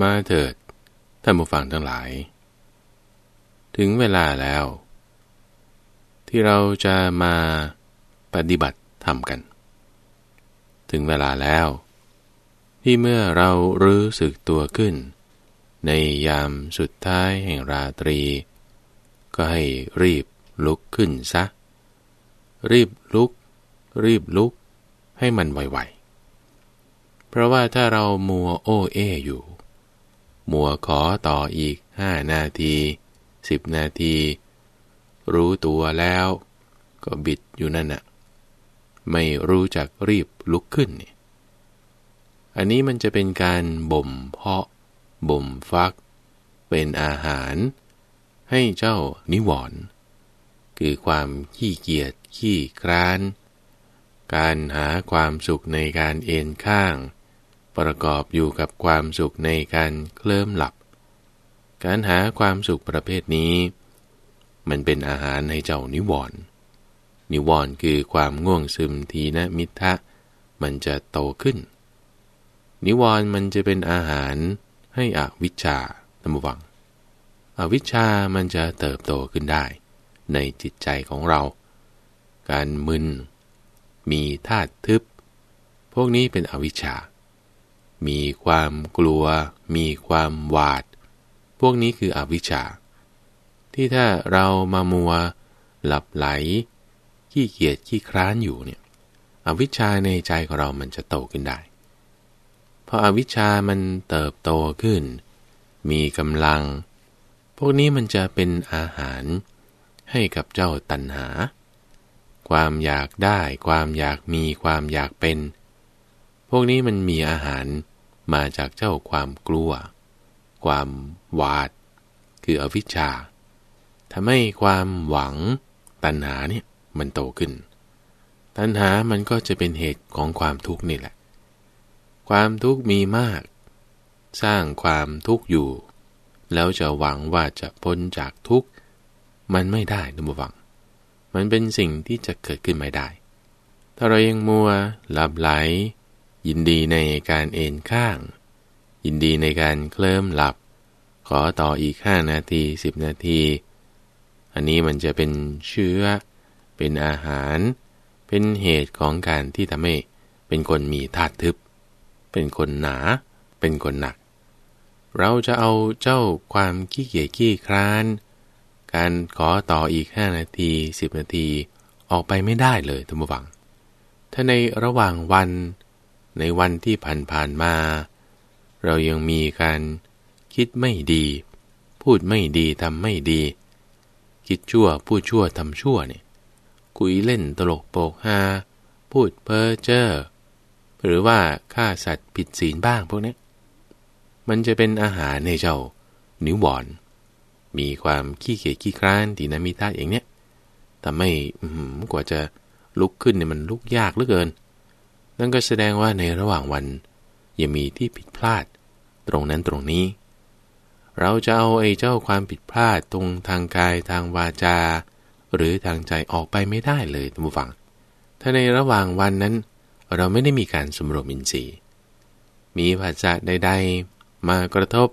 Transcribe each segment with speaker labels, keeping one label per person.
Speaker 1: มาเถิดท่านผู้ฟังทั้งหลาย ถึงเวลาแล้ว ที่เราจะมาปฏิบัติธรรมกัน ถึงเวลาแล้ว ที่เมื่อเรารู้สึกตัวขึ้น ในยามสุดท้ายแห่งราตรี ก็ให้รีบลุกขึ้นซะ รีบลุก รีบลุกให้มันไวๆ เพราะว่าถ้าเรามัวโอเออยู่ มัวขอต่ออีกห้านาทีสิบนาที รู้ตัวแล้ว ก็บิดอยู่นั่นน่ะ ไม่รู้จักรีบลุกขึ้นนี่อันนี้มันจะเป็นการบ่มเพาะ บ่มฟัก เป็นอาหาร ให้เจ้านิวรณ์คือความขี้เกียจขี้คร้าน การหาความสุขในการเอนข้าง ประกอบอยู่กับความสุขในการเคลิ้มหลับ การหาความสุขประเภทนี้ มันเป็นอาหารให้เจ้านิวรณ์นิวรณ์คือความง่วงซึมทีนะมิทะมันจะโตขึ้น นิวรณ์มันจะเป็นอาหารให้อวิชชาตั้มวัง อวิชชามันจะเติบโตขึ้นได้ ในจิตใจของเรา การมึน มีธาตุทึบ พวกนี้เป็นอวิชชา มีความกลัว มีความหวาด พวกนี้คืออวิชชา ที่ถ้าเรามามัว หลับไหล ขี้เกียจขี้คร้านอยู่เนี่ย อวิชชาในใจของเรามันจะโตขึ้นได้ เพราะอาวิชชามันเติบโตขึ้น มีกำลัง พวกนี้มันจะเป็นอาหารให้กับเจ้าตัณหา ความอยากได้ ความอยากมี ความอยากเป็น พวกนี้มันมีอาหาร มาจากเจ้าความกลัว ความหวาด คืออวิชชาทำให้ความหวังตัณหาเนี่ยมันโตขึ้น ตัณหามันก็จะเป็นเหตุของความทุกข์นี่แหละ ความทุกข์มีมาก สร้างความทุกข์อยู่ แล้วจะหวังว่าจะพ้นจากทุกข์ มันไม่ได้นะบุฟัง มันเป็นสิ่งที่จะเกิดขึ้นไม่ได้ ถ้าเรายังมัวหลับไหล ยินดีในการเอนข้าง ยินดีในการเคลิ้มหลับ ขอต่ออีกห้านาทีสิบนาที อันนี้มันจะเป็นเชื้อ เป็นอาหาร เป็นเหตุของการที่ทำให้เป็นคนมีธาตุทึบ เป็นคนหนา เป็นคนหนัก เราจะเอาเจ้าความขี้เกียจขี้คร้าน การขอต่ออีกห้านาทีสิบนาทีออกไปไม่ได้เลยท่านผู้ฟัง ถ้าในระหว่างวัน ในวันที่ผ่านๆมา เรายังมีการคิดไม่ดี พูดไม่ดีทำไม่ดี คิดชั่วพูดชั่วทำชั่วเนี่ยคุยเล่นตลกโปกฮาพูดเพ้อเจ้อหรือว่าฆ่าสัตว์ผิดศีลบ้างพวกนี้มันจะเป็นอาหารในเจ้า นิวบอน มีความขี้เกียจขี้คร้านตีนามิตาอย่างเนี้ยแต่ไม่กว่าจะลุกขึ้นเนี่ยมันลุกยากเหลือเกิน นั่นก็แสดงว่าในระหว่างวันยังมีที่ผิดพลาด ตรงนั้นตรงนี้ เราจะเอาไอ้เจ้าความผิดพลาดตรงทางกายทางวาจา หรือทางใจออกไปไม่ได้เลยท่านผู้ฟัง ถ้าในระหว่างวันนั้น เราไม่ได้มีการสมรวมอินทรีย์ มีภาษาใดๆ มากระทบ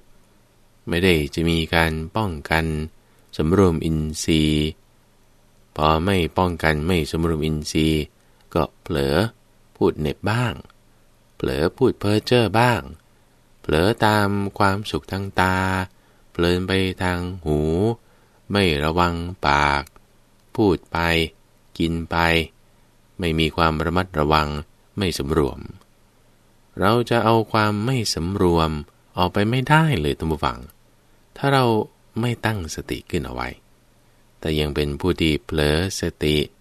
Speaker 1: ไม่ได้จะมีการป้องกันสมรวมอินทรีย์ พอไม่ป้องกันไม่สมรวมอินทรีย์ ก็เผลอ พูดเน็บบ้าง เผลอพูดเพ้อเจ้อบ้าง เผลอตามความสุขทางตา เพลินไปทางหู ไม่ระวังปาก พูดไป กินไป ไม่มีความระมัดระวังไม่สำรวม เราจะเอาความไม่สำรวมออกไปไม่ได้เลยท่านผู้ฟัง ถ้าเราไม่ตั้งสติขึ้นเอาไว้ แต่ยังเป็นผู้ที่เผลอสติเ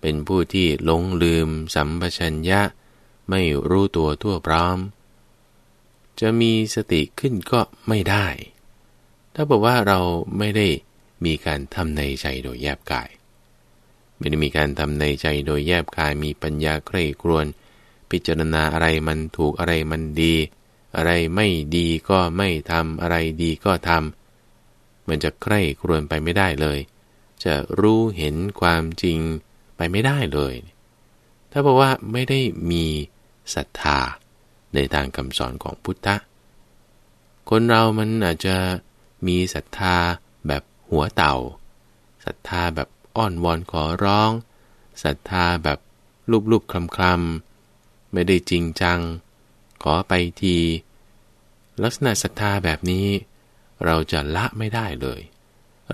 Speaker 1: เป็นผู้ที่หลงลืมสัมปชัญญะ ไม่รู้ตัวทั่วพร้อม จะมีสติขึ้นก็ไม่ได้ ถ้าบอกว่าเราไม่ได้มีการทำในใจโดยแยบกาย ไม่ได้มีการทำในใจโดยแยบคายมีปัญญาใคร่ครวญพิจารณาอะไรมันถูกอะไรมันดี อะไรไม่ดีก็ไม่ทำอะไรดีก็ทำมันจะใคร่ครวญไปไม่ได้เลย จะรู้เห็นความจริง ไปไม่ได้เลย ถ้าบอกว่าไม่ได้มีศรัทธาในทางคำสอนของพุทธะ คนเรามันอาจจะมีศรัทธาแบบหัวเต่า ศรัทธาแบบอ้อนวอนขอร้อง ศรัทธาแบบลุบๆคลำๆ ไม่ได้จริงจัง ขอไปที ลักษณะศรัทธาแบบนี้ เราจะละไม่ได้เลย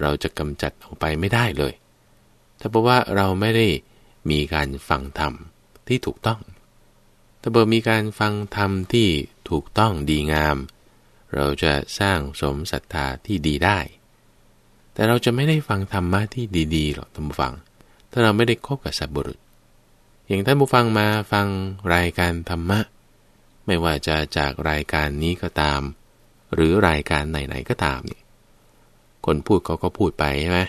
Speaker 1: เราจะกำจัดออกไปไม่ได้เลย ถ้าเพราะว่าเราไม่ได้มีการฟังธรรมที่ถูกต้อง ถ้าเบอมีการฟังธรรมที่ถูกต้องดีงาม เราจะสร้างสมศรัทธาที่ดีได้ แต่เราจะไม่ได้ฟังธรรมะที่ดีๆหรอกท่านผู้ฟัง ถ้าเราไม่ได้คบกับสัตบุรุษ อย่างท่านผู้ฟังมาฟังรายการธรรมะ ไม่ว่าจะจากรายการนี้ก็ตาม หรือรายการไหนๆก็ตามเนี่ยคนพูดเขาก็พูดไปใช่ไหม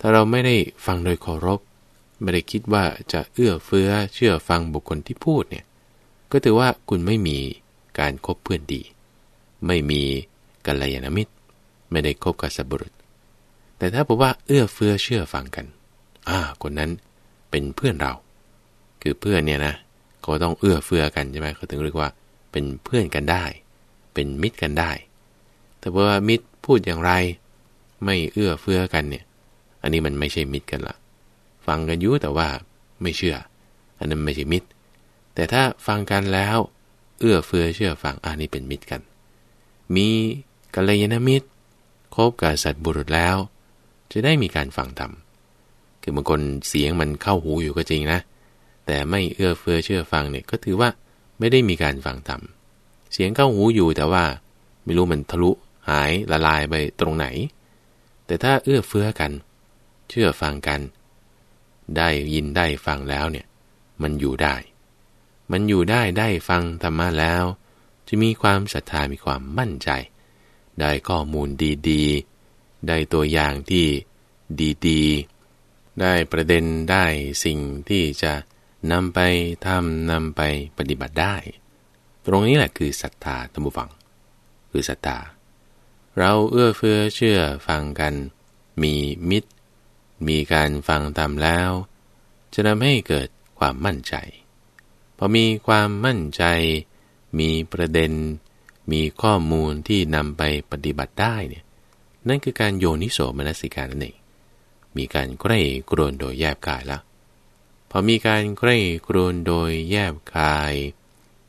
Speaker 1: ถ้าเราไม่ได้ฟังโดยเคารพ ไม่ได้คิดว่าจะเอื้อเฟื้อเชื่อฟังบุคคลที่พูดเนี่ย ก็ถือว่าคุณไม่มีการคบเพื่อนดี ไม่มีกัลยาณมิตร ไม่ได้คบกับสับุรุษ แต่ถ้าบอกว่าเอื้อเฟื้อเชื่อฟังกัน อ่า คนนั้นเป็นเพื่อนเรา คือเพื่อนเนี่ยนะ ก็ต้องเอื้อเฟื้อกันใช่ไหมเขาถึงเรียกว่า เป็นเพื่อนกันได้ เป็นมิตรกันได้ แต่ว่ามิตรพูดอย่างไร ไม่เอื้อเฟื้อกันเนี่ย อันนี้มันไม่ใช่มิตรกันละฟังกันยู่แต่ว่าไม่เชื่อ อันนั้นไม่ใช่มิตร แต่ถ้าฟังกันแล้ว เอื้อเฟื้อเชื่อฟังอันนี้เป็นมิตรกัน มีกัลยาณมิตรคบกับสัตว์บุรุษแล้ว จะได้มีการฟังธรรมคือบางคนเสียงมันเข้าหูอยู่ก็จริงนะ แต่ไม่เอื้อเฟื้อเชื่อฟังเนี่ยก็ถือว่าไม่ได้มีการฟังธรรมเสียงเข้าหูอยู่แต่ว่าไม่รู้มันทะลุหายละลายไปตรงไหน แต่ถ้าเอื้อเฟื้อกัน เชื่อฟังกัน ได้ยินได้ฟังแล้วเนี่ย มันอยู่ได้ มันอยู่ได้ได้ฟังธรรมะแล้ว จะมีความศรัทธามีความมั่นใจ ได้ข้อมูลดีๆ ได้ตัวอย่างที่ดีๆ ได้ประเด็นได้สิ่งที่จะนำไปทำนำไปปฏิบัติได้ ตรงนี้แหละคือศรัทธาธรรมฟัง คือศรัทธาเราเอื้อเฟื้อเชื่อฟังกัน มีมิตร มีการฟังตามแล้ว จะทำให้เกิดความมั่นใจ พอมีความมั่นใจ มีประเด็น มีข้อมูลที่นำไปปฏิบัติได้เนี่ยนั่นคือการโยนิโสมนสิการนั่นเองมีการใกล้กรวนโดยแยบกายแล้วพอมีการใกล้กรวนโดยแยบกาย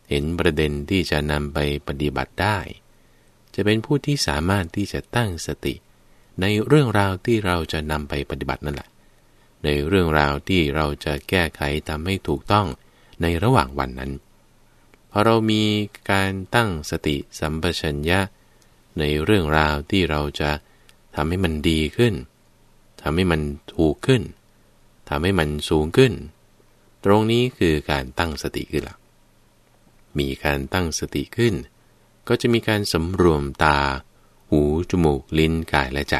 Speaker 1: เห็นประเด็นที่จะนำไปปฏิบัติได้ จะเป็นผู้ที่สามารถที่จะตั้งสติ ในเรื่องราวที่เราจะนำไปปฏิบัตินั่นแหละ ในเรื่องราวที่เราจะแก้ไขทำให้ถูกต้องในระหว่างวันนั้น พอเรามีการตั้งสติสัมปชัญญะ ในเรื่องราวที่เราจะทำให้มันดีขึ้นทำให้มันถูกขึ้นทำให้มันสูงขึ้น ตรงนี้คือการตั้งสติขึ้นละมีการตั้งสติขึ้น ก็จะมีการสำรวมตา หู จมูก ลิ้น กาย และใจ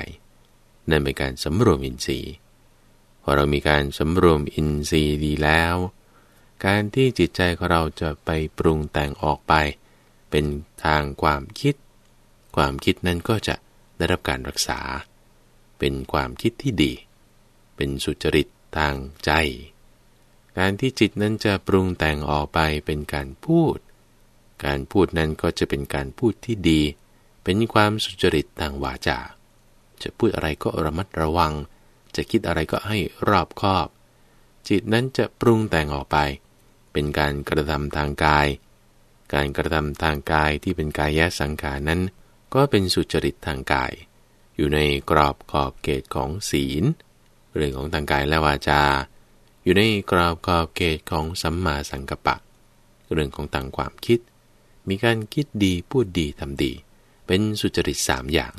Speaker 1: นั่นเป็นการสำรวมอินทรีย์พอเรามีการสำรวมอินทรีย์ดีแล้ว การที่จิตใจของเราจะไปปรุงแต่งออกไป เป็นทางความคิด ความคิดนั้นก็จะได้รับการรักษา เป็นความคิดที่ดี เป็นสุจริตทางใจ การที่จิตนั้นจะปรุงแต่งออกไปเป็นการพูด การพูดนั้นก็จะเป็นการพูดที่ดี เป็นความสุจริตทางวาจา จะพูดอะไรก็ระมัดระวัง จะคิดอะไรก็ให้รอบคอบ จิตนั้นจะปรุงแต่งออกไป เป็นการกระทำทางกาย การกระทำทางกายที่เป็นกายแยสังขารนั้น ก็เป็นสุจริตทางกาย อยู่ในกรอบขอบเกตของศีล เรื่องของทางกายและวาจา อยู่ในกรอบขอบเกตของสัมมาสังกัปปะ เรื่องของทางความคิด มีการคิดดีพูดดีทำดี เป็นสุจริตสามอย่าง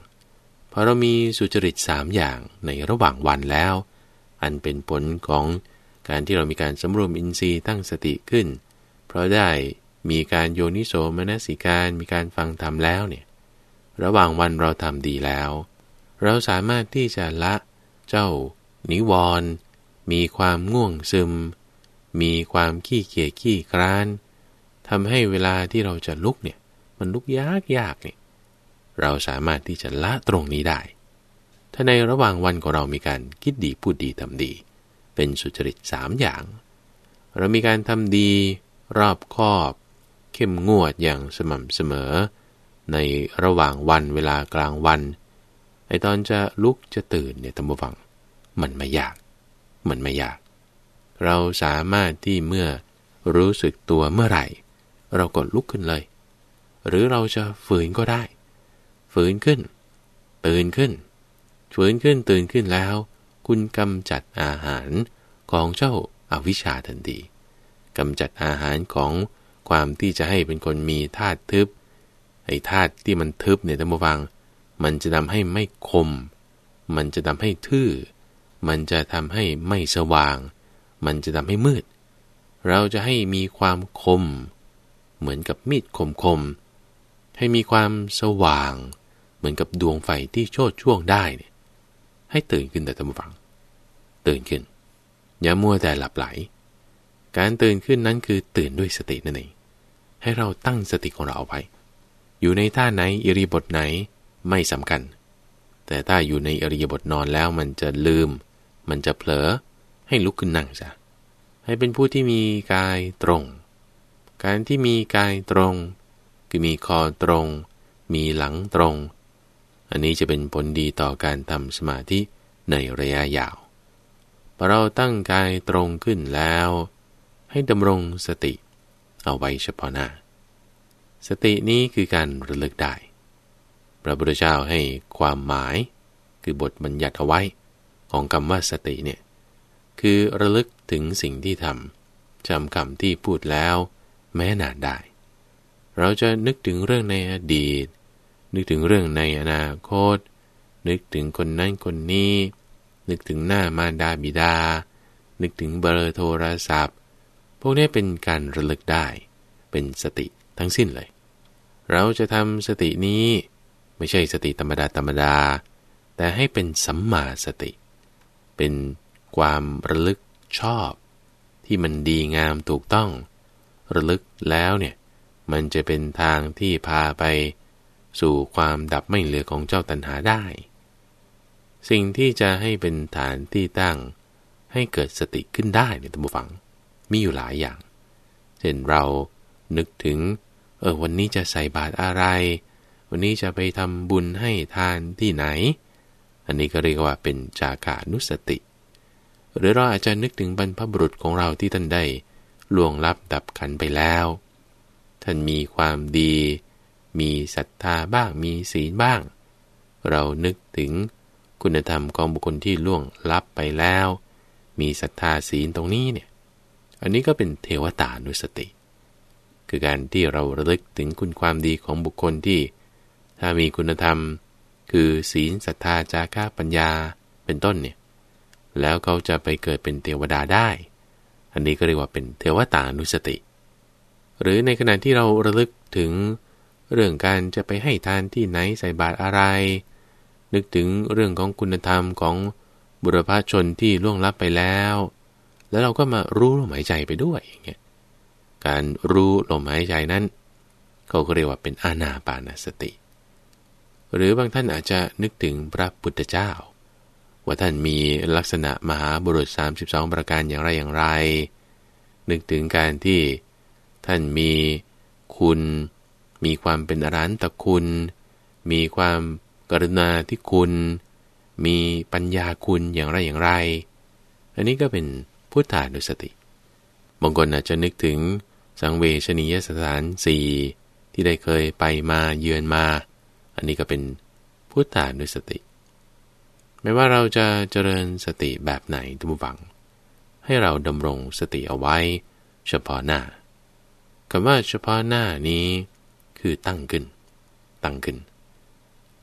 Speaker 1: พอเรามีสุจริตสามอย่างในระหว่างวันแล้ว อันเป็นผลของการที่เรามีการสำรวมอินทรีย์ตั้งสติขึ้น เพราะได้มีการโยนิโสมนสิการมีการฟังธรรมแล้วเนี่ยระหว่างวันเราทำดีแล้ว เราสามารถที่จะละเจ้า นิวรณ์มีความง่วงซึม มีความขี้เกียจขี้คร้านทำให้เวลาที่เราจะลุกเนี่ย มันลุกยากยากเนี่ย เราสามารถที่จะละตรงนี้ได้ ถ้าในระหว่างวันของเรามีการคิดดีพูดดีทำดี เป็นสุจริตสามอย่าง เรามีการทำดีรอบคอบ เข้มงวดอย่างสม่ำเสมอ ในระหว่างวันเวลากลางวันไอตอนจะลุกจะตื่นเนี่ยตัมบูฟัง มันไม่ยาก มันไม่ยาก เราสามารถที่เมื่อรู้สึกตัวเมื่อไหร่ เรากดลุกขึ้นเลย หรือเราจะฝืนก็ได้ ฝืนขึ้น ตื่นขึ้น ฝืนขึ้นตื่นขึ้นแล้ว คุณกำจัดอาหารของเจ้าอาวิชชาทันทีกำจัดอาหารของความที่จะให้เป็นคนมีธาตุทึบไอ้ธาตุที่มันทึบเนี่ยท่านผู้ฟัง มันจะทำให้ไม่คม มันจะทำให้ทื่อ มันจะทำให้ไม่สว่าง มันจะทำให้มืด เราจะให้มีความคม เหมือนกับมีดคมคมให้มีความสว่าง เหมือนกับดวงไฟที่โชดช่วงได้เนี่ยให้ตื่นขึ้นแต่ท่านผู้ฟัง ตื่นขึ้น อย่ามัวแต่หลับไหล การตื่นขึ้นนั้นคือตื่นด้วยสตินั่นเองให้เราตั้งสติของเราเอาไว้อยู่ในท่าไหนอิริบทไหนไม่สำคัญ แต่ถ้าอยู่ในอริยบทนอนแล้วมันจะลืม มันจะเผลอให้ลุกขึ้นนั่งซะให้เป็นผู้ที่มีกายตรง การที่มีกายตรง คือมีคอตรง มีหลังตรง อันนี้จะเป็นผลดีต่อการทำสมาธิในระยะยาวพอเราตั้งกายตรงขึ้นแล้ว ให้ดำรงสติ เอาไว้เฉพาะหน้า สตินี้คือการระลึกได้ พระพุทธเจ้าให้ความหมาย คือบทบัญญัติเอาไว้ ของคำว่าสติเนี่ย คือระลึกถึงสิ่งที่ทำจำคำที่พูดแล้ว แม้นานได้ เราจะนึกถึงเรื่องในอดีต นึกถึงเรื่องในอนาคต นึกถึงคนนั้นคนนี้ นึกถึงหน้ามารดาบิดา นึกถึงเบอร์โทรศัพท์ พวกนี้เป็นการระลึกได้ เป็นสติทั้งสิ้นเลย เราจะทำสตินี้ไม่ใช่สติธรรมดาธรรมดา แต่ให้เป็นสัมมาสติ เป็นความระลึกชอบ ที่มันดีงามถูกต้อง ระลึกแล้วเนี่ยมันจะเป็นทางที่พาไป สู่ความดับไม่เหลือของเจ้าตัณหาได้ สิ่งที่จะให้เป็นฐานที่ตั้ง ให้เกิดสติขึ้นได้ในตัมบูฟัง มีอยู่หลายอย่าง เช่นเรานึกถึง เออวันนี้จะใส่บาตรอะไร วันนี้จะไปทำบุญให้ทานที่ไหน อันนี้ก็เรียกว่าเป็นจากานุสติ หรือเราอาจจะนึกถึงบรรพบุรุษของเราที่ท่านได้ล่วงลับดับขันไปแล้ว ท่านมีความดี มีศรัทธาบ้างมีศีลบ้าง เรานึกถึงคุณธรรมของบุคคลที่ล่วงลับไปแล้ว มีศรัทธาศีลตรงนี้เนี่ย อันนี้ก็เป็นเทวตานุสติ คือการที่เราระลึกถึงคุณความดีของบุคคลที่ ถ้ามีคุณธรรม คือศีลศรัทธาจาระปัญญาเป็นต้นเนี่ย แล้วเขาจะไปเกิดเป็นเทวดาได้ อันนี้ก็เรียกว่าเป็นเทวตานุสติ หรือในขณะที่เราระลึกถึง เรื่องการจะไปให้ทานที่ไหนใส่บาตรอะไร นึกถึงเรื่องของคุณธรรมของบุรพชนที่ล่วงลับไปแล้ว แล้วเราก็มารู้ลมหายใจไปด้วยอย่างเงี้ยการรู้ลมหายใจนั้น เขาก็เรียกว่าเป็นอานาปานสติ หรือบางท่านอาจจะนึกถึงพระพุทธเจ้า ว่าท่านมีลักษณะมหาบุรุษ 32 ประการอย่างไรอย่างไร นึกถึงการที่ท่านมีคุณ มีความเป็นอรันตคุณ มีความกรุณาที่คุณ มีปัญญาคุณอย่างไรอย่างไร อันนี้ก็เป็นพุทธานุสติบางคนอาจจะนึกถึงสังเวชนียสถานสี่ที่ได้เคยไปมาเยือนมา อันนี้ก็เป็นพุทธานุสติ ไม่ว่าเราจะเจริญสติแบบไหนทุกฝัง ให้เราดำรงสติเอาไว้ เฉพาะหน้าคำว่าเฉพาะหน้านี้ คือตั้งขึ้น ตั้งขึ้น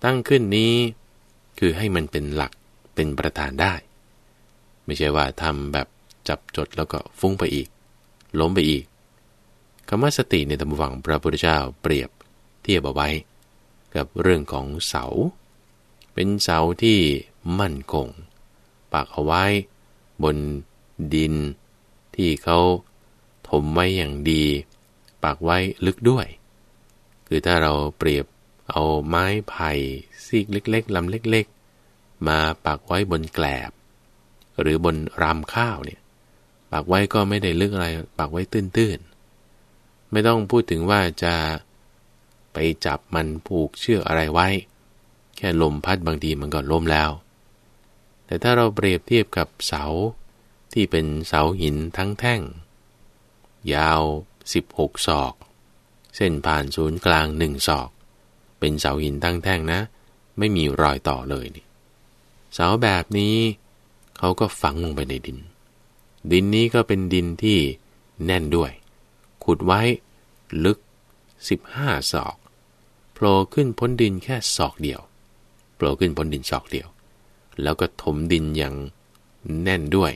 Speaker 1: ตั้งขึ้นนี้ คือให้มันเป็นหลักเป็นประธานได้ ไม่ใช่ว่าทำแบบจับจดแล้วก็ฟุ้งไปอีก ล้มไปอีกคำว่าสติในธรรมวังพระพุทธเจ้าเปรียบเทียบเอาไว้ กับเรื่องของเสา เป็นเสาที่มั่นคงปักเอาไว้ บนดินที่เขาถมไว้อย่างดี ปักไว้ลึกด้วย คือถ้าเราเปรียบเอาไม้ไผ่ซีกเล็กๆลำเล็ก ๆ มาปักไว้บนแกลบ หรือบนรามข้าวเนี่ยปักไว้ก็ไม่ได้ลึกอะไรปักไว้ตื้นๆ ไม่ต้องพูดถึงว่าจะไปจับมันผูกเชือกอะไรไว้ แค่ลมพัดบางทีมันก็ล้มแล้ว แต่ถ้าเราเปรียบเทียบกับเสาที่เป็นเสาหินทั้งแท่ง ยาว 16 ศอก เส้นผ่านศูนย์กลางหนึ่งศอก เป็นเสาหินทั้งแท่งนะ ไม่มีรอยต่อเลยนี่เสาแบบนี้เขาก็ฝังลงไปในดิน ดินนี้ก็เป็นดินที่แน่นด้วย ขุดไว้ลึก 15 ศอกโผล่ขึ้นพ้นดินแค่ศอกเดียวโผล่ขึ้นพ้นดินศอกเดียว แล้วก็ถมดินอย่างแน่นด้วย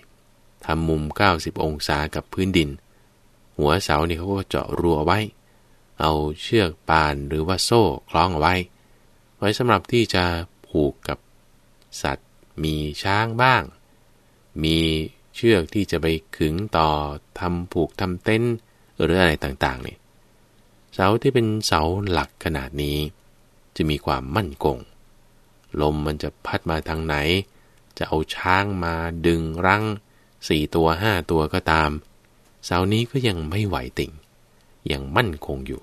Speaker 1: ทำมุม 90 องศากับพื้นดิน หัวเสาเนี่เขาก็เจาะรัวไว้ เอาเชือกปานหรือว่าโซ่คล้องเอาไว้ ไว้สำหรับที่จะผูกกับสัตว์ มีช้างบ้าง มีเชือกที่จะไปขึงต่อทำผูกทำเต้นหรืออะไรต่างๆเนี่ยเสาที่เป็นเสาหลักขนาดนี้ จะมีความมั่นคงลมมันจะพัดมาทางไหน จะเอาช้างมาดึงรั้งสี่ตัวห้าตัวก็ตาม เสานี้ก็ยังไม่ไหวติ่ง ยังมั่นคงอยู่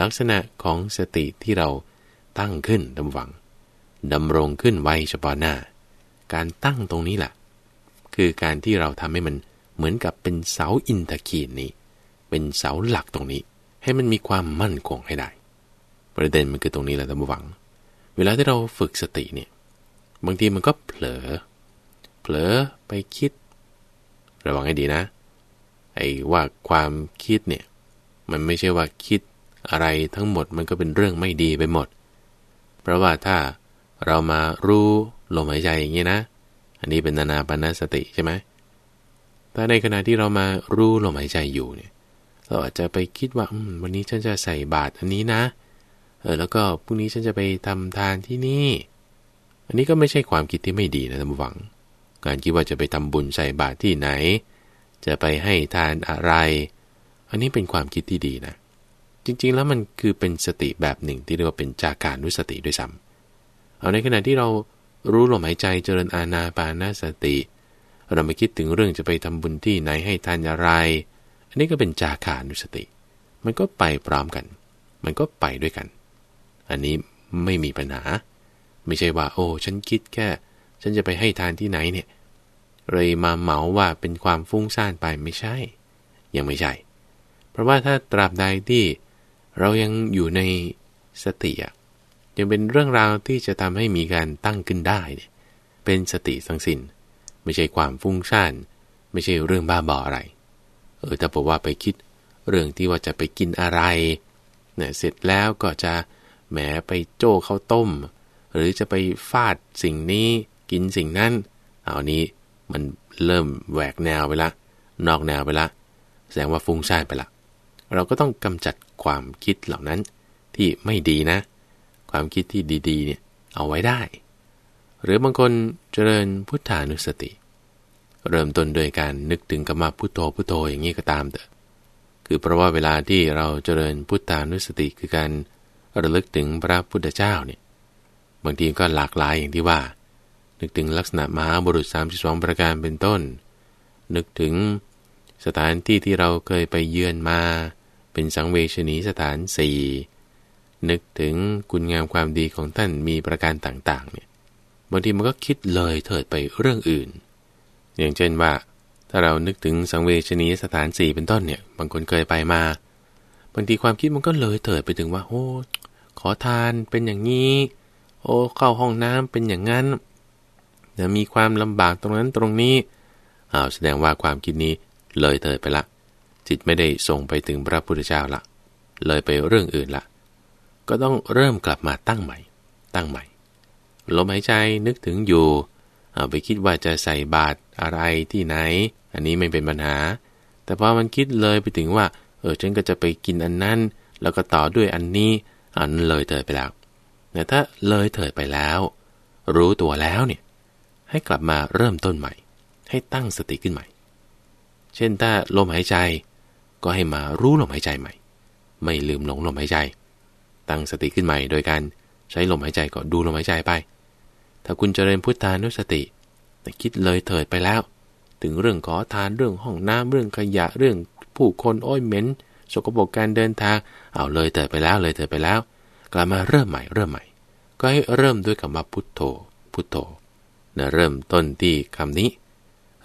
Speaker 1: ลักษณะของสติที่เราตั้งขึ้นดำวังดำรงขึ้นไว้เฉพาะหน้า การตั้งตรงนี้แหละคือการที่เราทำให้มันเหมือนกับเป็นเสาอินทกีนนี้ เป็นเสาหลักตรงนี้ ให้มันมีความมั่นคงให้ได้ ประเด็นมันคือตรงนี้แหละท่านผู้ฟัง เวลาที่เราฝึกสติเนี่ยบางทีมันก็เผลอ เผลอไปคิด ระวังให้ดีนะไอ้ว่าความคิดเนี่ยมันไม่ใช่ว่าคิด อะไรทั้งหมดมันก็เป็นเรื่องไม่ดีไปหมด เพราะว่าถ้าเรามารู้ลมหายใจอย่างนี้นะ อันนี้เป็นนานาปานสติใช่ไหมแต่ในขณะที่เรามารู้ลมหายใจอยู่เนี่ย เราอาจจะไปคิดว่าวันนี้ฉันจะใส่บาตรอันนี้นะ เออแล้วก็พรุ่งนี้ฉันจะไปทำทานที่นี่ อันนี้ก็ไม่ใช่ความคิดที่ไม่ดีนะท่านผู้ฟัง การคิดว่าจะไปทำบุญใส่บาตรที่ไหน จะไปให้ทานอะไร อันนี้เป็นความคิดที่ดีนะ จริง ๆ แล้วมันคือเป็นสติแบบหนึ่งที่เรียกว่าเป็นจาการนุสติด้วยซ้ำเอาในขณะที่เรารู้ลมหายใจเจริญอาณาปานาสติ เราไม่คิดถึงเรื่องจะไปทำบุญที่ไหนให้ทานอะไร อันนี้ก็เป็นจาคานุสติ มันก็ไปพร้อมกัน มันก็ไปด้วยกัน อันนี้ไม่มีปัญหา ไม่ใช่ว่า โอ้ ฉันคิดแค่ ฉันจะไปให้ทานที่ไหนเนี่ย เลยมาเหมาว่าเป็นความฟุ้งซ่านไปไม่ใช่ ยังไม่ใช่ เพราะว่าถ้าตราบใดที่ เรายังอยู่ในสติอะยังเป็นเรื่องราวที่จะทำให้มีการตั้งขึ้นได้เป็นสติสังสินไม่ใช่ความฟุ้งซ่าน ไม่ใช่เรื่องบ้าบออะไร เออถ้าบอกว่าไปคิดเรื่องที่ว่าจะไปกินอะไรเนี่ยเสร็จแล้วก็จะแหมไปโจ้ข้าวต้ม หรือจะไปฟาดสิ่งนี้กินสิ่งนั้น เอานี้มันเริ่มแหวกแนวไปละ นอกแนวไปละ แสดงว่าฟุ้งซ่านไปละ เราก็ต้องกำจัดความคิดเหล่านั้นที่ไม่ดีนะ ความคิดที่ดีๆเนี่ยเอาไว้ได้ หรือบางคนเจริญพุทธานุสติ เริ่มต้นโดยการนึกถึงกรรมพุทโธพุทโธอย่างนี้ก็ตามเถอะคือเพราะว่าเวลาที่เราเจริญพุทธานุสติคือการระลึกถึงพระพุทธเจ้าเนี่ยบางทีก็หลากหลายอย่างที่ว่า นึกถึงลักษณะมหาบุรุษ32 ประการเป็นต้น นึกถึงสถานที่ที่เราเคยไปเยือนมา เป็นสังเวชนีสถานสี่นึกถึงคุณงามความดีของท่านมีประการต่างๆเนี่ยบางทีมันก็คิดเลยเถิดไปเรื่องอื่น อย่างเช่นว่า ถ้าเรานึกถึงสังเวชนีสถานสี่เป็นต้นเนี่ย บางคนเคยไปมา บางทีความคิดมันก็เลยเถิดไปถึงว่าโอ้ขอทานเป็นอย่างนี้ โอ้เข้าห้องน้ำเป็นอย่างนั้นแต่มีความลำบากตรงนั้นตรงนี้อ้าวแสดงว่าความคิดนี้เลยเถิดไปละ จิตไม่ได้ส่งไปถึงพระพุทธเจ้าละเลยไปเรื่องอื่นละก็ต้องเริ่มกลับมาตั้งใหม่ ตั้งใหม่ลมหายใจนึกถึงอยู่เอาไปคิดว่าจะใส่บาตรอะไรที่ไหน อันนี้ไม่เป็นปัญหา แต่พอมันคิดเลยไปถึงว่า เออฉันก็จะไปกินอันนั้น แล้วก็ต่อด้วยอันนี้อันเลยเถิดไปแล้วแต่ถ้าเลยเถิดไปแล้ว รู้ตัวแล้วเนี่ยให้กลับมาเริ่มต้นใหม่ ให้ตั้งสติขึ้นใหม่ เช่นถ้าลมหายใจ ก็ให้มารู้ลมหายใจใหม่ ไม่ลืมหลงลมหายใจ ตั้งสติขึ้นใหม่ โดยการใช้ลมหายใจก็ดูลมหายใจไป ถ้าคุณจเจริญพุทธานุสติ แต่คิดเลยเถิดไปแล้ว ถึงเรื่องขอทานเรื่องห้องน้ำเรื่องขยะเรื่องผู้คนอ้อยเหม็นสกปรกการเดินทางเอาเลยเถิดไปแล้วเลยเถิดไปแล้ว กลับมาเริ่มใหม่เริ่มใหม่ ก็ให้เริ่มด้วยคำว่าพุทโธ พุทโธนะเริ่มต้นที่คำนี้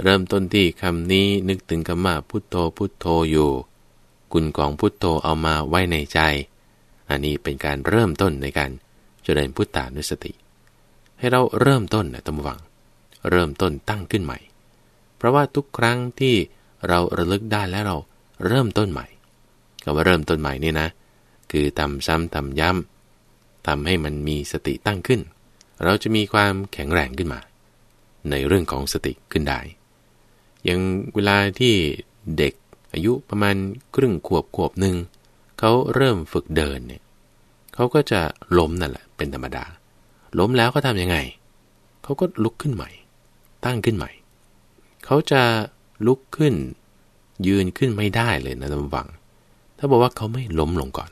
Speaker 1: เริ่มต้นที่คำนี้นึกถึงคำว่าพุทโธพุทโธอยู่กุณกองพุทโธเอามาไว้ในใจ อันนี้เป็นการเริ่มต้นในการเจริญพุทธานุสติ ให้เราเริ่มต้นนะตั้งวัง เริ่มต้นตั้งขึ้นใหม่ เพราะว่าทุกครั้งที่เราระลึกได้แล้วเราเริ่มต้นใหม่คำว่าเริ่มต้นใหม่นี่นะ คือทำซ้ำทำย้ำทำให้มันมีสติตั้งขึ้น เราจะมีความแข็งแรงขึ้นมา ในเรื่องของสติขึ้นได้ อย่างเวลาที่เด็กอายุประมาณครึ่งขวบขวบหนึ่งเขาเริ่มฝึกเดินเนี่ยเขาก็จะล้มนั่นแหละ เป็นธรรมดา ล้มแล้วก็ทำยังไง เขาก็ลุกขึ้นใหม่ ตั้งขึ้นใหม่ เขาจะลุกขึ้น ยืนขึ้นไม่ได้เลยนะตำวัง ถ้าบอกว่าเขาไม่ล้มลงก่อน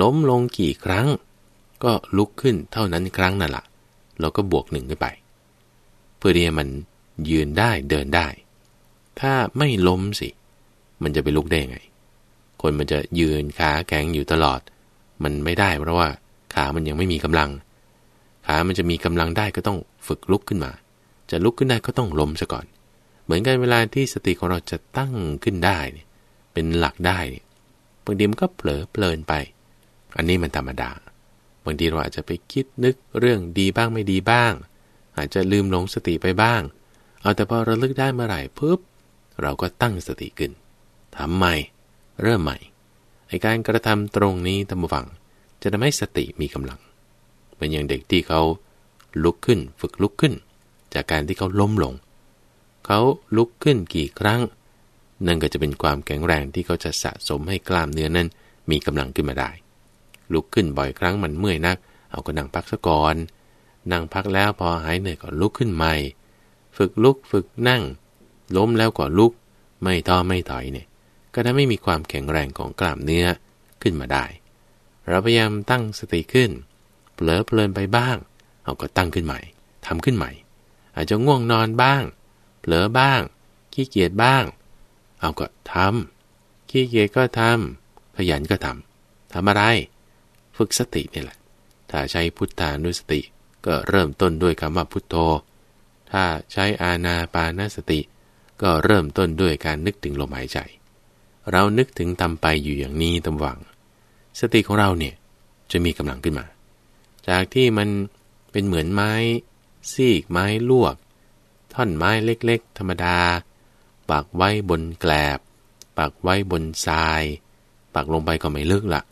Speaker 1: ล้มลงกี่ครั้ง ก็ลุกขึ้นเท่านั้นครั้งนั่นแหละเราก็บวกหนึ่งขึ้นไป เพื่อที่มันยืนได้เดินได้ ถ้าไม่ล้มสิ มันจะไปลุกได้ไง คนมันจะยืนขาแข็งอยู่ตลอด มันไม่ได้เพราะว่าขามันยังไม่มีกำลัง ขามันจะมีกำลังได้ก็ต้องฝึกลุกขึ้นมา จะลุกขึ้นได้ก็ต้องล้มซะก่อน เหมือนกันเวลาที่สติของเราจะตั้งขึ้นได้เป็นหลักได้บางทีมันก็เผลอเพลินไป อันนี้มันธรรมดาบางทีเราอาจจะไปคิดนึกเรื่องดีบ้างไม่ดีบ้าง อาจจะลืมหลงสติไปบ้าง เอาแต่พอระลึกได้เมื่อไหร่ปุ๊บ เราก็ตั้งสติขึ้นทำใหม่ เริ่มใหม่ไอการกระทำตรงนี้ตามฝัง จะทำให้สติมีกำลังเหมือนอย่างเด็กที่เขาลุกขึ้นฝึกลุกขึ้น จากการที่เขาล้มลง เขาลุกขึ้นกี่ครั้ง นั่นก็จะเป็นความแข็งแรงที่เขาจะสะสมให้กล้ามเนื้อนั้นมีกำลังขึ้นมาได้ ลุกขึ้นบ่อยครั้งมันเมื่อยนัก เอาก็นั่งพักซะก่อน นั่งพักแล้วพอหายเหนื่อยก็ลุกขึ้นใหม่ ฝึกลุกฝึกนั่ง ล้มแล้วก็ลุก ไม่ท้อไม่ถอยเนี่ย ก็ทำให้มีความแข็งแรงของกล้ามเนื้อขึ้นมาได้ เราพยายามตั้งสติขึ้น เผลอเพลินไปบ้าง เอาก็ตั้งขึ้นใหม่ทำขึ้นใหม่ อาจจะง่วงนอนบ้าง เผลอบ้าง ขี้เกียจบ้าง เอาก็ทำขี้เกียจก็ทำขยันก็ทำทำอะไร ฝึกสตินี่แหละ ถ้าใช้พุทธานุสติก็เริ่มต้นด้วยคำว่าพุทโธ ถ้าใช้อาณาปานสติ ก็เริ่มต้นด้วยการนึกถึงลมหายใจ เรานึกถึงทำไปอยู่อย่างนี้ตำหวัง สติของเราเนี่ยจะมีกำลังขึ้นมา จากที่มันเป็นเหมือนไม้ ซีกไม้ลวก ท่อนไม้เล็กๆ ธรรมดา ปักไว้บนแกลบ ปักไว้บนทราย ปักลงไปก็ไม่ลึกละ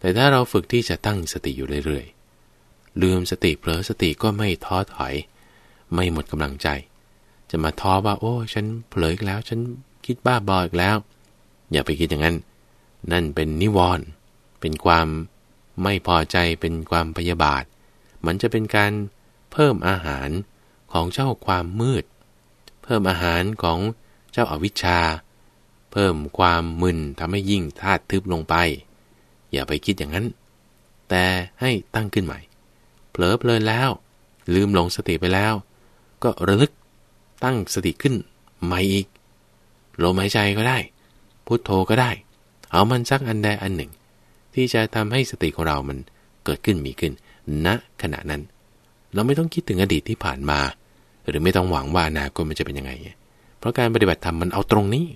Speaker 1: แต่ถ้าเราฝึกที่จะตั้งสติอยู่เรื่อยๆลืมสติเผลอสติก็ไม่ท้อถอย ไม่หมดกำลังใจ จะมาท้อว่า โอ้ฉันเผลออีกแล้ว ฉันคิดบ้าบออีกแล้ว อย่าไปคิดอย่างนั้น นั่นเป็นนิวรณ์เป็นความไม่พอใจเป็นความพยาบาท มันจะเป็นการเพิ่มอาหารของเจ้าความมืด เพิ่มอาหารของเจ้าอาวิชชา เพิ่มความมึนทำให้ยิ่งธาตุทึบลงไป อย่าไปคิดอย่างนั้น แต่ให้ตั้งขึ้นใหม่ เผลอเพลินแล้ว ลืมหลงสติไปแล้ว ก็ระลึก ตั้งสติขึ้นใหม่อีกลมหายใจก็ได้ พุโทโธก็ได้ เอามันสักอันใดอันหนึ่ง ที่จะทำให้สติของเรามันเกิดขึ้นมีขึ้นณขณะนั้น เราไม่ต้องคิดถึงอดีตที่ผ่านมา หรือไม่ต้องหวังว่าอนาคตมันจะเป็นยังไง เพราะการปฏิบัติธรรมมันเอาตรงนี้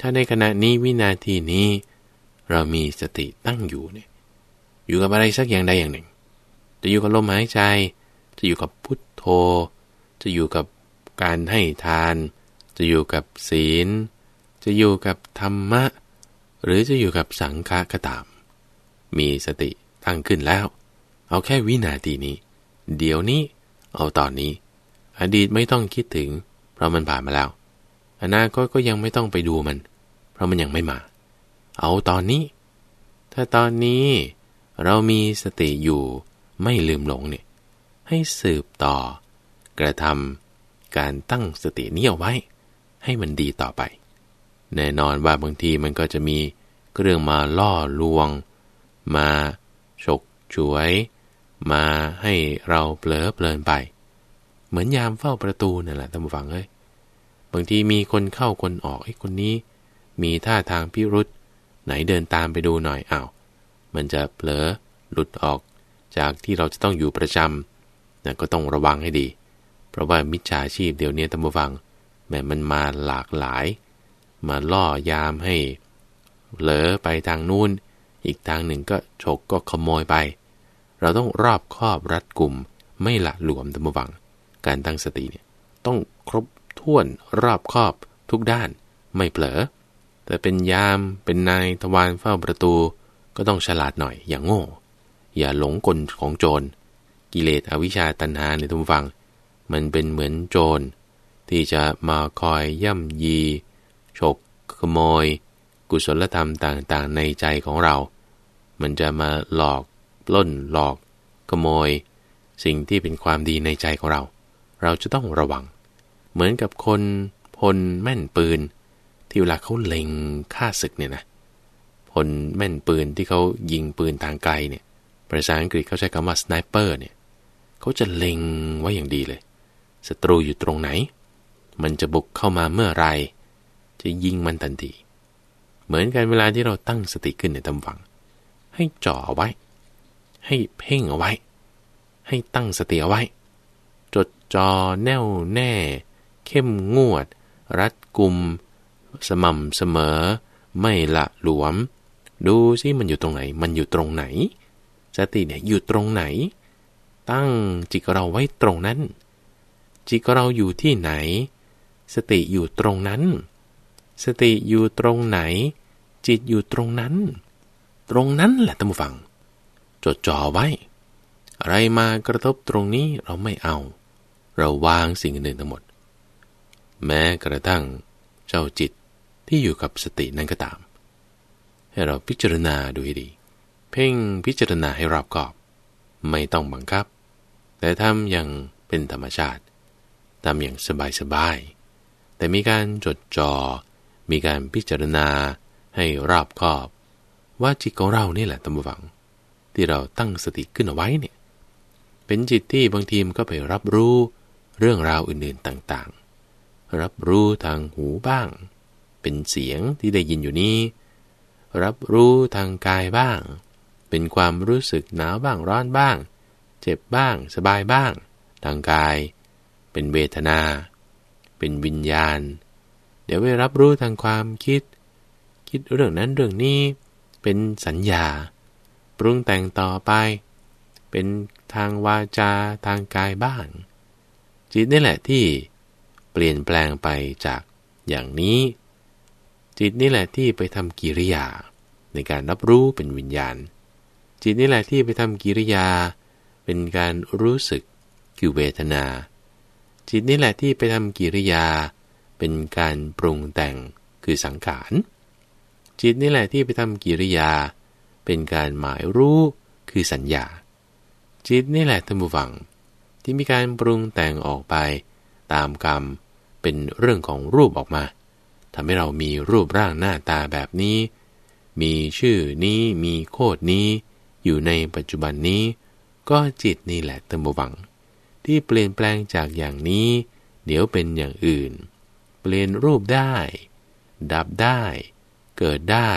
Speaker 1: ถ้าในขณะนี้วินาทีนี้ เรามีสติตั้งอยู่เนี่ยอยู่กับอะไรสักอย่างใดอย่างหนึ่ง จะอยู่กับลมหายใจ จะอยู่กับพุทโธ จะอยู่กับ การให้ทาน จะอยู่กับศีล จะอยู่กับธรรมะ หรือจะอยู่กับสังฆะก็ตาม มีสติตั้งขึ้นแล้ว เอาแค่วินาทีนี้ เดี๋ยวนี้ เอาตอนนี้ อดีตไม่ต้องคิดถึง เพราะมันผ่านมาแล้ว อนาคตก็ยังไม่ต้องไปดูมัน เพราะมันยังไม่มา เอาตอนนี้ ถ้าตอนนี้เรามีสติอยู่ไม่ลืมหลงเนี่ยให้สืบต่อกระทำ การตั้งสตินี้เอาไว้ ให้มันดีต่อไป แน่นอนว่าบางทีมันก็จะมีเรื่องมาล่อลวง มาฉกฉวย มาให้เราเปลอเปลินไป เหมือนยามเฝ้าประตูนั่นแหละท่านผู้ฟังเอ้ยบางทีมีคนเข้าคนออกไอ้คนนี้ มีท่าทางพิรุษไหนเดินตามไปดูหน่อยอา้าวมันจะเผลอหลุดออกจากที่เราจะต้องอยู่ประจำนะก็ต้องระวังให้ดี เพราะว่ามิจฉาชีพเดี๋ยวนี้ตามฟังแม้มันมาหลากหลาย มาล่อยามให้เผลอไปทางนู้น อีกทางหนึ่งก็ฉกก็ขโมยไป เราต้องรอบครอบรัดกลุ่ม ไม่ละหลวมตามฟัง การตั้งสติเนี่ยต้องครบถ้วนรอบครอบทุกด้านไม่เผลอ แต่เป็นยามเป็นนายทวารเฝ้าประตู ก็ต้องฉลาดหน่อยอย่างโง่ อย่าหลงกลของโจร กิเลสอวิชชาตัณหาในทุกฟัง มันเป็นเหมือนโจร ที่จะมาคอยย่ำยี ฉก ขโมย กุศลธรรมต่างๆ ในใจของเรา มันจะมาหลอกล่นหลอก ขโมย สิ่งที่เป็นความดีในใจของเรา เราจะต้องระวัง เหมือนกับคนพลแม่นปืน ที่เวลาเขาเล็งฆ่าศึกเนี่ยนะพลแม่นปืนที่เขายิงปืนทางไกลเนี่ยภาษาอังกฤษเขาใช้คำว่าสไนเปอร์เนี่ยเขาจะเล็งไว้อย่างดีเลย ศัตรูอยู่ตรงไหน มันจะบุกเข้ามาเมื่อไร จะยิงมันทันที เหมือนกันเวลาที่เราตั้งสติขึ้นในตำฝัง ให้จ่อไว้ ให้เพ่งเอาไว้ ให้ตั้งสติเอาไว้ จดจ่อแน่วแน่ เข้มงวด รัดกุม สม่ำเสมอ ไม่ละหลวม ดูซิมันอยู่ตรงไหน มันอยู่ตรงไหน สติเนี่ยอยู่ตรงไหน ตั้งจิตเราไว้ตรงนั้น จิตเราอยู่ที่ไหน สติอยู่ตรงนั้น สติอยู่ตรงไหน จิตอยู่ตรงนั้น ตรงนั้นแหละท่านผู้ฟัง จดจ่อไว้ อะไรมากระทบตรงนี้เราไม่เอา เราวางสิ่งอื่นทั้งหมด แม้กระทั่งเจ้าจิตที่อยู่กับสตินั้นก็ตาม ให้เราพิจารณาดูให้ดี เพ่งพิจารณาให้รอบกอบ ไม่ต้องบังคับ แต่ทำอย่างเป็นธรรมชาติ ทำอย่างสบายๆ แต่มีการจดจอ่อ มีการพิจารณาให้รอบคอบ ว่าจิตของเรานี่แหละตำวัง ที่เราตั้งสติขึ้นเอาไว้เนี่ย เป็นจิตที่บางทีมันก็ไปรับรู้เรื่องราวอื่นๆต่างๆ รับรู้ทางหูบ้าง เป็นเสียงที่ได้ยินอยู่นี้ รับรู้ทางกายบ้าง เป็นความรู้สึกหนาวบ้างร้อนบ้าง เจ็บบ้าง สบายบ้าง ทางกาย เป็นเวทนา เป็นวิญญาณ เดี๋ยวไปรับรู้ทางความคิด คิดเรื่องนั้นเรื่องนี้ เป็นสัญญา ปรุงแต่งต่อไป เป็นทางวาจาทางกายบ้าง จิตนี่แหละที่เปลี่ยนแปลงไปจากอย่างนี้ จิตนี่แหละที่ไปทำกิริยา ในการรับรู้เป็นวิญญาณ จิตนี่แหละที่ไปทำกิริยา เป็นการรู้สึกคือเวทนา จิตนี่แหละที่ไปทำกิริยา เป็นการปรุงแต่งคือสังขาร จิตนี่แหละที่ไปทำกิริยา เป็นการหมายรู้คือสัญญา จิตนี่แหละท่านผู้ฟัง ที่มีการปรุงแต่งออกไป ตามกรรมเป็นเรื่องของรูปออกมาทำให้เรามีรูปร่างหน้าตาแบบนี้ มีชื่อนี้มีโคดนี้ อยู่ในปัจจุบันนี้ ก็จิตนี่แหละตัมบวัง ที่เปลี่ยนแปลงจากอย่างนี้ เดี๋ยวเป็นอย่างอื่น เปลี่ยนรูปได้ ดับได้ เกิดได้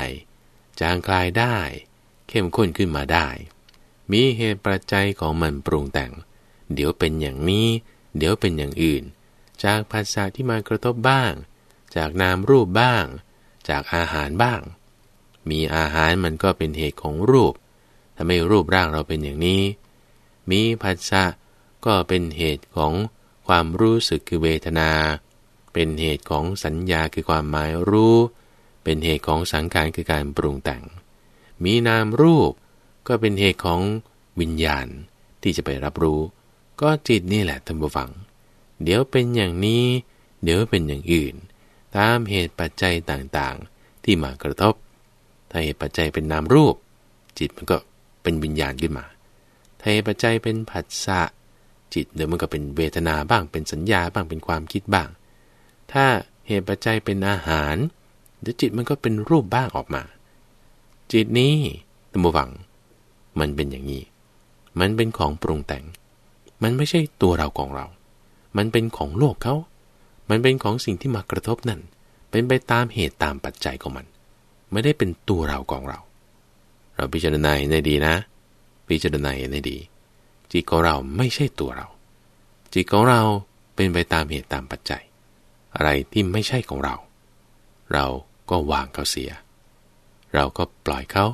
Speaker 1: จางคลายได้ เข้มข้นขึ้นมาได้ มีเหตุปัจจัยของมันปรุงแต่ง เดี๋ยวเป็นอย่างนี้ เดี๋ยวเป็นอย่างอื่น จากภาษาที่มากระทบบ้าง จากนามรูปบ้าง จากอาหารบ้าง มีอาหารมันก็เป็นเหตุของรูปทำให้รูปร่างเราเป็นอย่างนี้ มีผัสสะ ก็เป็นเหตุของความรู้สึกคือเวทนา เป็นเหตุของสัญญาคือความหมายรู้ เป็นเหตุของสังขารคือการปรุงแต่ง มีนามรูป ก็เป็นเหตุของวิญญาณที่จะไปรับรู้ ก็จิตนี่แหละท่านผู้ฟัง เดี๋ยวเป็นอย่างนี้ เดี๋ยวเป็นอย่างอื่น ตามเหตุปัจจัยต่างๆ ที่มากระทบ ถ้าเหตุปัจจัยเป็นนามรูป จิตมันก็เป็นวิญญาณขึ้นมา ถ้าเหตุปัจจัยเป็นผัสสะ จิตเดี๋ยวมันก็เป็นเวทนาบ้างเป็นสัญญาบ้างเป็นความคิดบ้าง ถ้าเหตุปัจจัยเป็นอาหารเดี๋ยวจิตมันก็เป็นรูปบ้างออกมา จิตนี้ตัมวัง มันเป็นอย่างนี้ มันเป็นของปรุงแต่ง มันไม่ใช่ตัวเราของเรา มันเป็นของโลกเขา มันเป็นของสิ่งที่มากระทบนั่น เป็นไปตามเหตุตามปัจจัยของมัน ไม่ได้เป็นตัวเราของเรา เราพิจารณาเห็นได้ดีนะ พิจารณาเห็นได้ดี จิตของเราไม่ใช่ตัวเรา จิตของเราเป็นไปตามเหตุตามปัจจัย อะไรที่ไม่ใช่ของเรา เราก็วางเขาเสีย เราก็ปล่อยเขา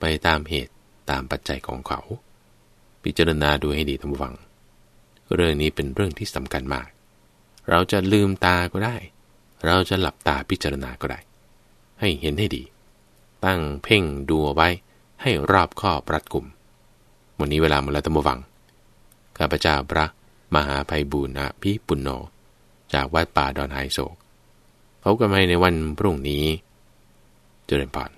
Speaker 1: ไปตามเหตุตามปัจจัยของเขา พิจารณาดูให้ดีทั้งวัง เรื่องนี้เป็นเรื่องที่สำคัญมาก เราจะลืมตาก็ได้ เราจะหลับตาพิจารณาก็ได้ ให้เห็นให้ดี ตั้งเพ่งดูไว้ให้รอบข้อปรัดกลุ่มวันนี้เวลาหมดแล้วตั้งวัง ข้าพเจ้าพระมหาภัยบุญอภิปุณโญจากวัดป่าดอนไฮโศกพบกันใหม่ในวันพรุ่งนี้ เจริญพร